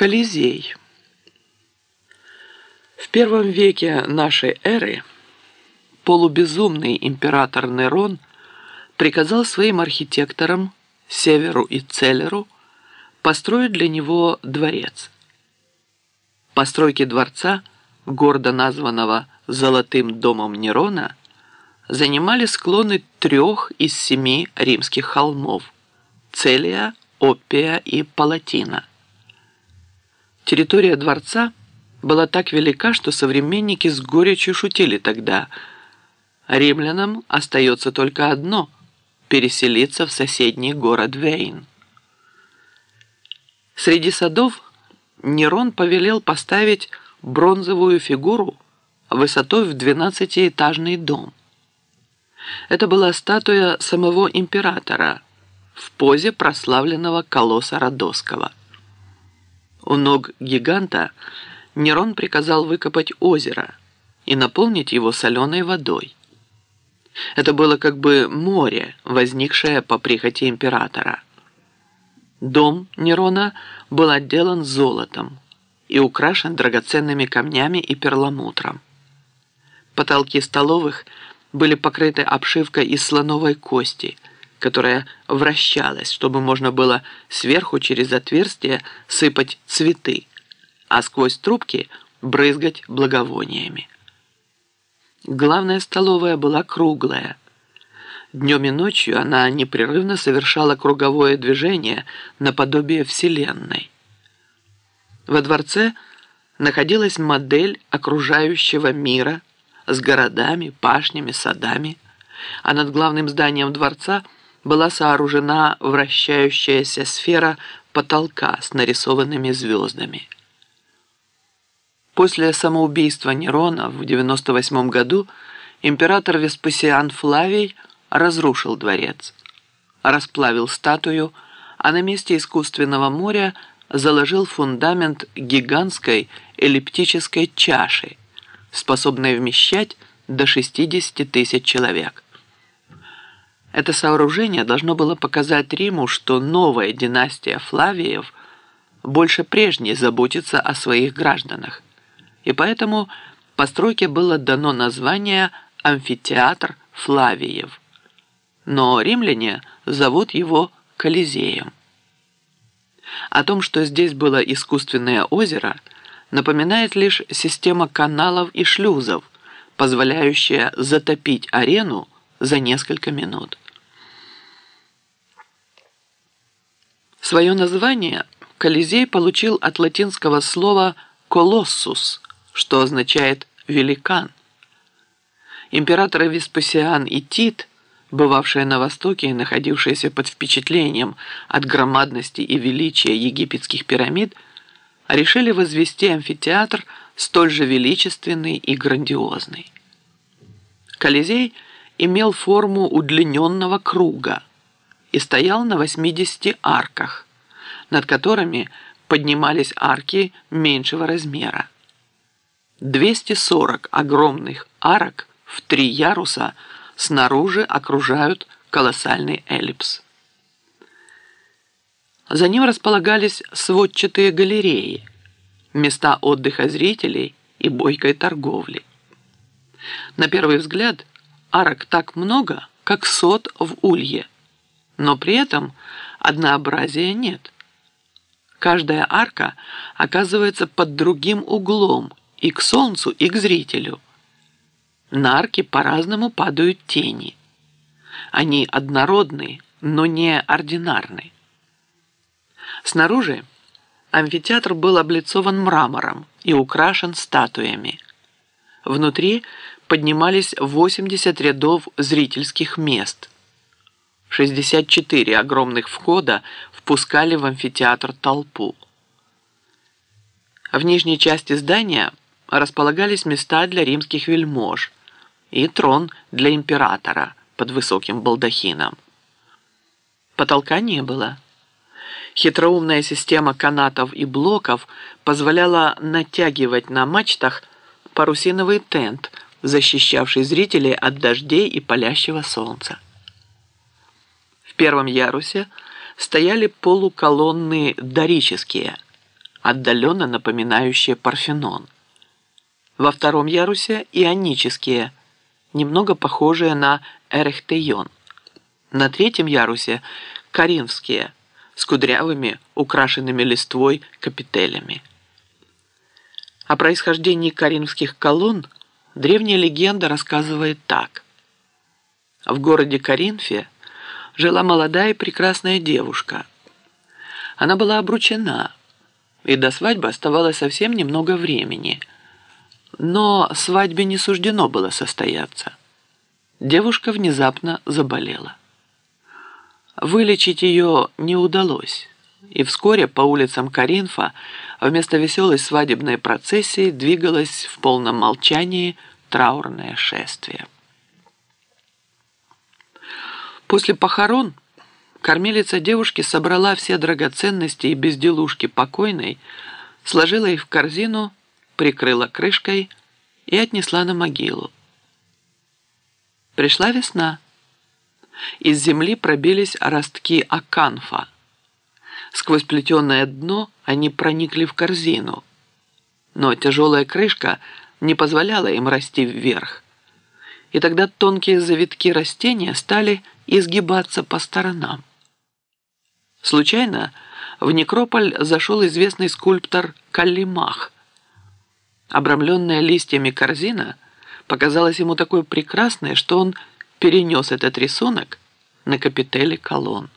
Колизей. В первом веке нашей эры полубезумный император Нерон приказал своим архитекторам Северу и Целеру построить для него дворец. Постройки дворца, гордо названного «Золотым домом Нерона», занимали склоны трех из семи римских холмов – Целия, Оппия и Палатина. Территория дворца была так велика, что современники с горечью шутили тогда. Римлянам остается только одно – переселиться в соседний город Вейн. Среди садов Нерон повелел поставить бронзовую фигуру высотой в двенадцатиэтажный дом. Это была статуя самого императора в позе прославленного колосса Родосского – у ног гиганта Нерон приказал выкопать озеро и наполнить его соленой водой. Это было как бы море, возникшее по прихоти императора. Дом Нерона был отделан золотом и украшен драгоценными камнями и перламутром. Потолки столовых были покрыты обшивкой из слоновой кости – которая вращалась, чтобы можно было сверху через отверстие сыпать цветы, а сквозь трубки брызгать благовониями. Главная столовая была круглая. Днем и ночью она непрерывно совершала круговое движение наподобие Вселенной. Во дворце находилась модель окружающего мира с городами, пашнями, садами, а над главным зданием дворца – была сооружена вращающаяся сфера потолка с нарисованными звездами. После самоубийства Нерона в 98 году император Веспасиан Флавий разрушил дворец, расплавил статую, а на месте искусственного моря заложил фундамент гигантской эллиптической чаши, способной вмещать до 60 тысяч человек. Это сооружение должно было показать Риму, что новая династия Флавиев больше прежней заботится о своих гражданах. И поэтому постройке было дано название «Амфитеатр Флавиев». Но римляне зовут его Колизеем. О том, что здесь было искусственное озеро, напоминает лишь система каналов и шлюзов, позволяющая затопить арену за несколько минут. Свое название Колизей получил от латинского слова «колоссус», что означает «великан». Императоры Веспасиан и Тит, бывавшие на Востоке и находившиеся под впечатлением от громадности и величия египетских пирамид, решили возвести амфитеатр столь же величественный и грандиозный. Колизей имел форму удлиненного круга – и стоял на 80 арках, над которыми поднимались арки меньшего размера. 240 огромных арок в три яруса снаружи окружают колоссальный эллипс. За ним располагались сводчатые галереи, места отдыха зрителей и бойкой торговли. На первый взгляд арок так много, как сот в улье – но при этом однообразия нет. Каждая арка оказывается под другим углом и к солнцу, и к зрителю. На арки по-разному падают тени. Они однородны, но не ординарны. Снаружи амфитеатр был облицован мрамором и украшен статуями. Внутри поднимались 80 рядов зрительских мест – 64 огромных входа впускали в амфитеатр толпу. В нижней части здания располагались места для римских вельмож и трон для императора под высоким балдахином. Потолка не было. Хитроумная система канатов и блоков позволяла натягивать на мачтах парусиновый тент, защищавший зрителей от дождей и палящего солнца первом ярусе стояли полуколонны дорические, отдаленно напоминающие Парфенон. Во втором ярусе ионические, немного похожие на Эрехтейон. На третьем ярусе коринфские, с кудрявыми, украшенными листвой капителями. О происхождении коринфских колонн древняя легенда рассказывает так. В городе Коринфе жила молодая и прекрасная девушка. Она была обручена, и до свадьбы оставалось совсем немного времени. Но свадьбе не суждено было состояться. Девушка внезапно заболела. Вылечить ее не удалось, и вскоре по улицам Каринфа вместо веселой свадебной процессии двигалось в полном молчании траурное шествие. После похорон кормилица девушки собрала все драгоценности и безделушки покойной, сложила их в корзину, прикрыла крышкой и отнесла на могилу. Пришла весна. Из земли пробились ростки аканфа. Сквозь плетеное дно они проникли в корзину. Но тяжелая крышка не позволяла им расти вверх. И тогда тонкие завитки растения стали изгибаться по сторонам. Случайно в некрополь зашел известный скульптор Каллимах. Обрамленная листьями корзина показалась ему такой прекрасной, что он перенес этот рисунок на капители колонн.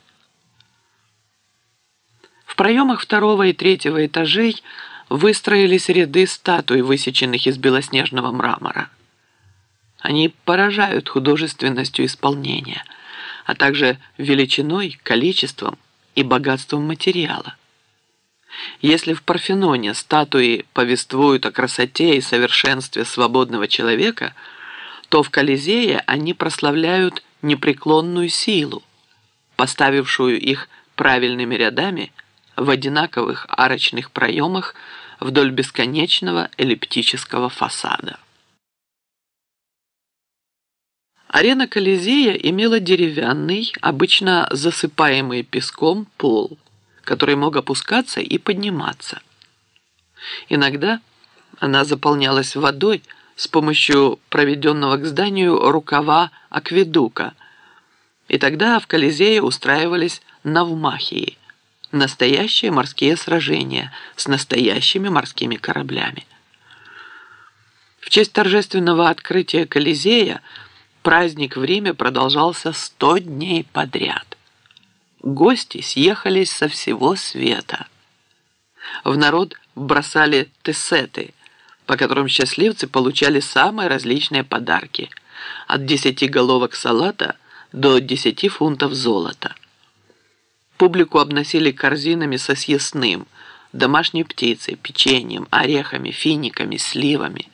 В проемах второго и третьего этажей выстроились ряды статуй, высеченных из белоснежного мрамора. Они поражают художественностью исполнения, а также величиной, количеством и богатством материала. Если в Парфеноне статуи повествуют о красоте и совершенстве свободного человека – то в Колизее они прославляют непреклонную силу, поставившую их правильными рядами в одинаковых арочных проемах вдоль бесконечного эллиптического фасада. Арена Колизея имела деревянный, обычно засыпаемый песком пол, который мог опускаться и подниматься. Иногда она заполнялась водой, с помощью проведенного к зданию рукава акведука. И тогда в Колизее устраивались навмахии, настоящие морские сражения с настоящими морскими кораблями. В честь торжественного открытия Колизея праздник в Риме продолжался сто дней подряд. Гости съехались со всего света. В народ бросали тессеты – по которым счастливцы получали самые различные подарки, от 10 головок салата до 10 фунтов золота. Публику обносили корзинами со съестным, домашней птицей, печеньем, орехами, финиками, сливами.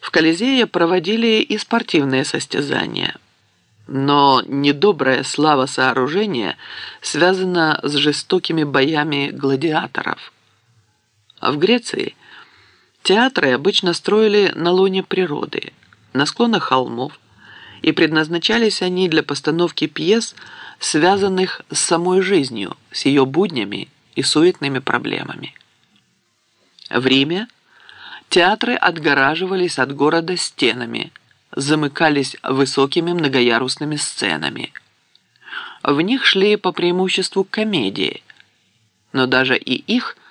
В Колизее проводили и спортивные состязания. Но недобрая слава сооружения связана с жестокими боями гладиаторов. А в Греции – Театры обычно строили на лоне природы, на склонах холмов, и предназначались они для постановки пьес, связанных с самой жизнью, с ее буднями и суетными проблемами. В Риме театры отгораживались от города стенами, замыкались высокими многоярусными сценами. В них шли по преимуществу комедии, но даже и их –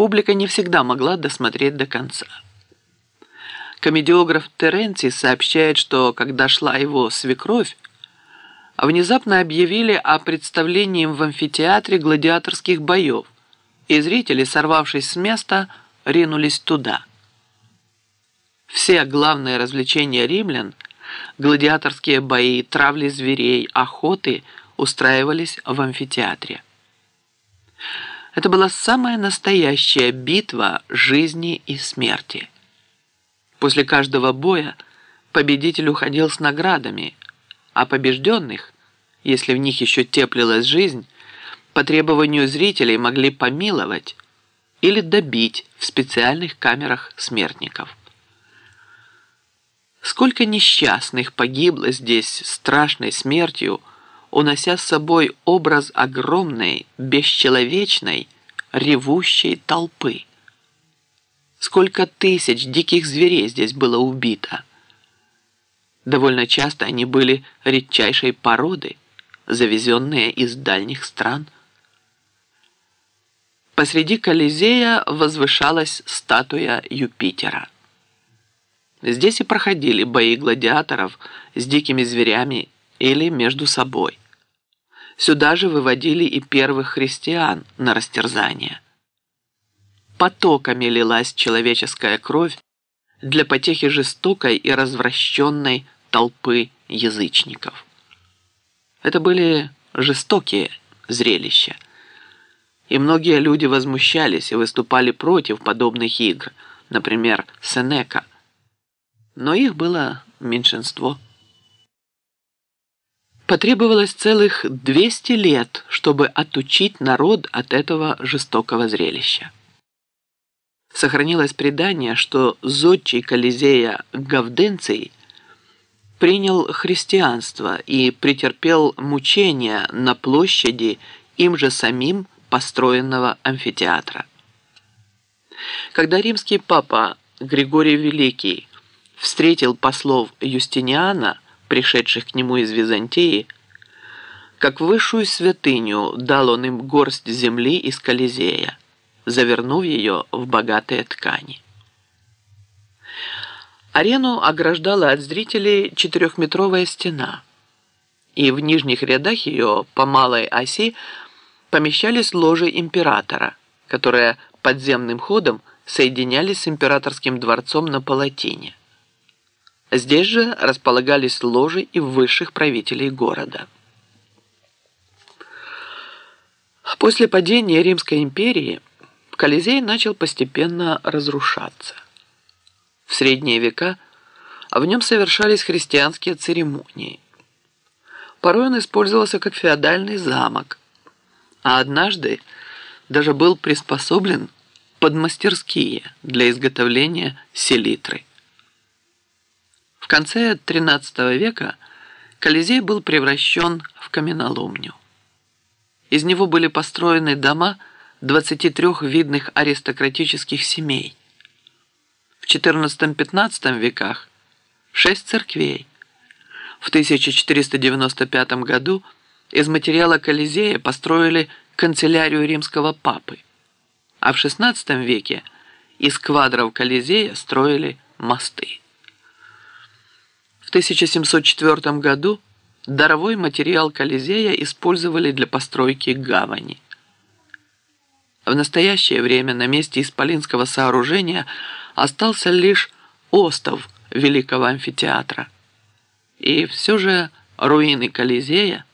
публика не всегда могла досмотреть до конца. Комедиограф Теренций сообщает, что когда шла его свекровь, внезапно объявили о представлении в амфитеатре гладиаторских боев, и зрители, сорвавшись с места, ринулись туда. Все главные развлечения римлян – гладиаторские бои, травли зверей, охоты – устраивались в амфитеатре. Это была самая настоящая битва жизни и смерти. После каждого боя победитель уходил с наградами, а побежденных, если в них еще теплилась жизнь, по требованию зрителей могли помиловать или добить в специальных камерах смертников. Сколько несчастных погибло здесь страшной смертью, унося с собой образ огромной, бесчеловечной, ревущей толпы. Сколько тысяч диких зверей здесь было убито. Довольно часто они были редчайшей породы, завезенные из дальних стран. Посреди Колизея возвышалась статуя Юпитера. Здесь и проходили бои гладиаторов с дикими зверями или между собой. Сюда же выводили и первых христиан на растерзание. Потоками лилась человеческая кровь для потехи жестокой и развращенной толпы язычников. Это были жестокие зрелища. И многие люди возмущались и выступали против подобных игр, например, Сенека. Но их было меньшинство. Потребовалось целых 200 лет, чтобы отучить народ от этого жестокого зрелища. Сохранилось предание, что зодчий Колизея Гавденций принял христианство и претерпел мучения на площади им же самим построенного амфитеатра. Когда римский папа Григорий Великий встретил послов Юстиниана – пришедших к нему из Византии, как высшую святыню дал он им горсть земли из Колизея, завернув ее в богатые ткани. Арену ограждала от зрителей четырехметровая стена, и в нижних рядах ее по малой оси помещались ложи императора, которые подземным ходом соединялись с императорским дворцом на Палатине. Здесь же располагались ложи и высших правителей города. После падения Римской империи Колизей начал постепенно разрушаться. В средние века в нем совершались христианские церемонии. Порой он использовался как феодальный замок, а однажды даже был приспособлен под мастерские для изготовления селитры конце XIII века Колизей был превращен в каменоломню. Из него были построены дома 23 видных аристократических семей. В XIV-XV веках шесть церквей. В 1495 году из материала Колизея построили канцелярию римского папы, а в XVI веке из квадров Колизея строили мосты. В 1704 году даровой материал Колизея использовали для постройки гавани. В настоящее время на месте исполинского сооружения остался лишь остов Великого амфитеатра. И все же руины Колизея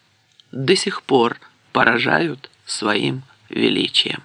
до сих пор поражают своим величием.